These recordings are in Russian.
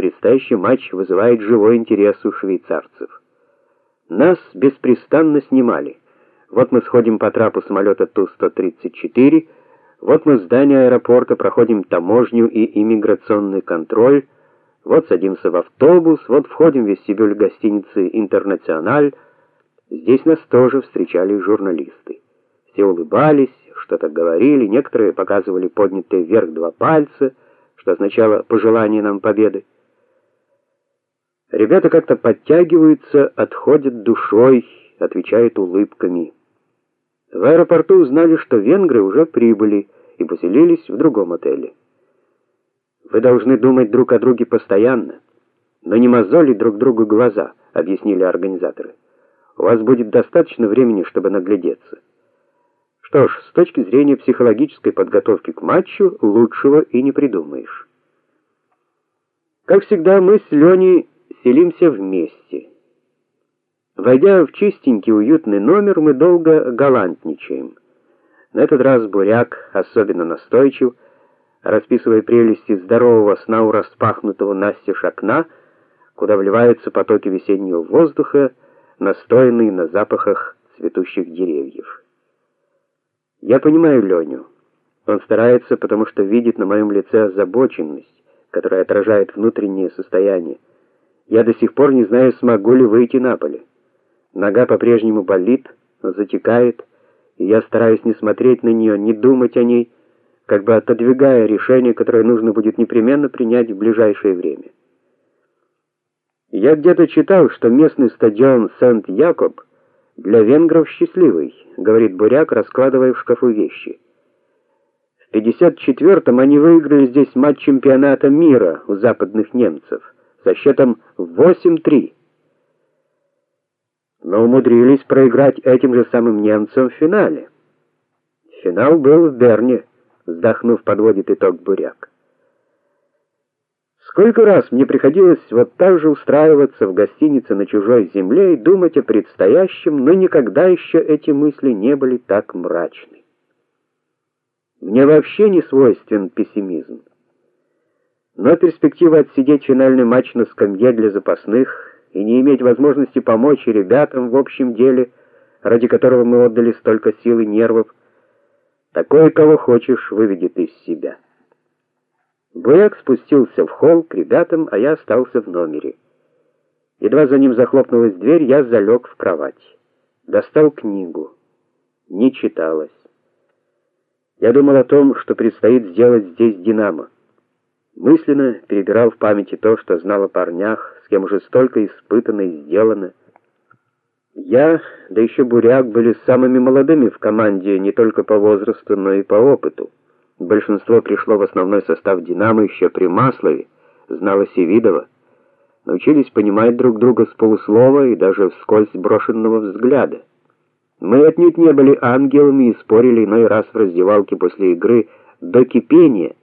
предстоящий матч вызывает живой интерес у швейцарцев. Нас беспрестанно снимали. Вот мы сходим по трапу самолета Ту-134, вот мы в здании аэропорта проходим таможню и иммиграционный контроль, вот садимся в автобус, вот входим в вестибюль гостиницы Интернациональ. Здесь нас тоже встречали журналисты. Все улыбались, что-то говорили, некоторые показывали поднятые вверх два пальца, что означало пожелание нам победы. Ребята как-то подтягиваются, отходят душой, отвечают улыбками. В аэропорту узнали, что венгры уже прибыли и поселились в другом отеле. Вы должны думать друг о друге постоянно, но не мозолить друг другу глаза, объяснили организаторы. У вас будет достаточно времени, чтобы наглядеться. Что ж, с точки зрения психологической подготовки к матчу лучшего и не придумаешь. Как всегда, мы с Леней селимся вместе. Войдя в чистенький уютный номер, мы долго галантничаем. На этот раз Буряк особенно настойчив, расписывая прелести здорового сна у распахнутого настежь окна, куда вливаются потоки весеннего воздуха, настоянные на запахах цветущих деревьев. Я понимаю Леню. Он старается, потому что видит на моем лице озабоченность, которая отражает внутреннее состояние. Я до сих пор не знаю, смогу ли выйти на поле. Нога по-прежнему болит, затекает, и я стараюсь не смотреть на нее, не думать о ней, как бы отодвигая решение, которое нужно будет непременно принять в ближайшее время. Я где-то читал, что местный стадион Сент-Якоб для венгров счастливый, говорит Буряк, раскладывая в шкафу вещи. В 54-м они выиграли здесь матч чемпионата мира у западных немцев со счетом 8:3 но умудрились проиграть этим же самым немцам в финале. Финал был в Берне, вздохнув, подводит итог Буряк. Сколько раз мне приходилось вот так же устраиваться в гостинице на чужой земле и думать о предстоящем, но никогда еще эти мысли не были так мрачны. Мне вообще не свойствен пессимизм. Но перспектива отсидеть финальный матч на скамье для запасных и не иметь возможности помочь ребятам в общем деле, ради которого мы отдали столько сил и нервов, такое, кого хочешь, выведет из себя. Буяк спустился в холл к ребятам, а я остался в номере. Едва за ним захлопнулась дверь, я залег в кровать. Достал книгу. Не читалось. Я думал о том, что предстоит сделать здесь Динамо. Мысленно перебирал в памяти то, что знал о парнях, с кем уже столько испытано и сделано. Я, да еще Буряк были самыми молодыми в команде не только по возрасту, но и по опыту. Большинство пришло в основной состав Динамо еще при Маслове, знало Севидова. Научились понимать друг друга с полуслова и даже вскользь брошенного взгляда. Мы отнюдь не были ангелами и спорили иной раз в раздевалке после игры до кипения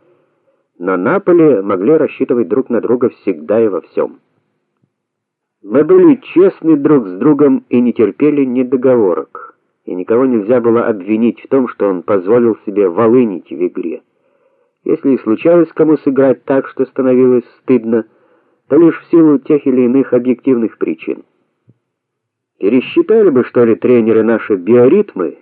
но на поле могли рассчитывать друг на друга всегда и во всем. Мы были честны друг с другом и не терпели недоговорок, и никого нельзя было обвинить в том, что он позволил себе волынить в игре. Если и случалось кому сыграть так, что становилось стыдно, то лишь в силу тех или иных объективных причин. Пересчитали бы, что ли, тренеры наши биоритмы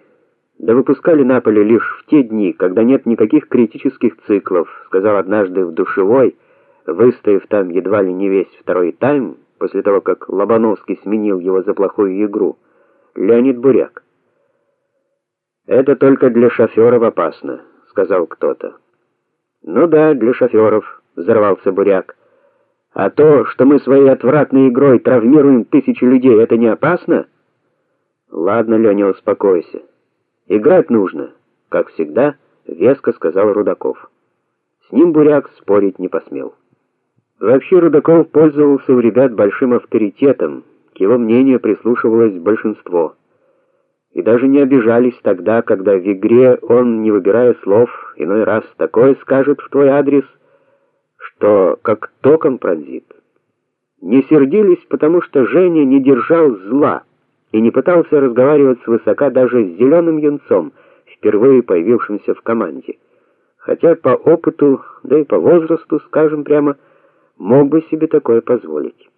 да выпускали на поле лишь в те дни, когда нет никаких критических циклов, сказал однажды в душевой, выстояв там едва ли не весь второй тайм, после того как Лобановский сменил его за плохую игру. Леонид Буряк. Это только для шофёров опасно, сказал кто-то. Ну да, для шофёров, взорвался Буряк. А то, что мы своей отвратной игрой травмируем тысячи людей, это не опасно? Ладно, Лёня, успокойся. Играть нужно, как всегда, веско сказал Рудаков. С ним Буряк спорить не посмел. Вообще Рудаков пользовался у ребят большим авторитетом, к его мнению прислушивалось большинство. И даже не обижались тогда, когда в игре он, не выбирая слов, иной раз такое скажет в твой адрес, что как током пронзит. Не сердились, потому что Женя не держал зла и не пытался разговаривать свысока даже с зеленым юнцом, впервые появившимся в команде. Хотя по опыту, да и по возрасту, скажем прямо, мог бы себе такое позволить.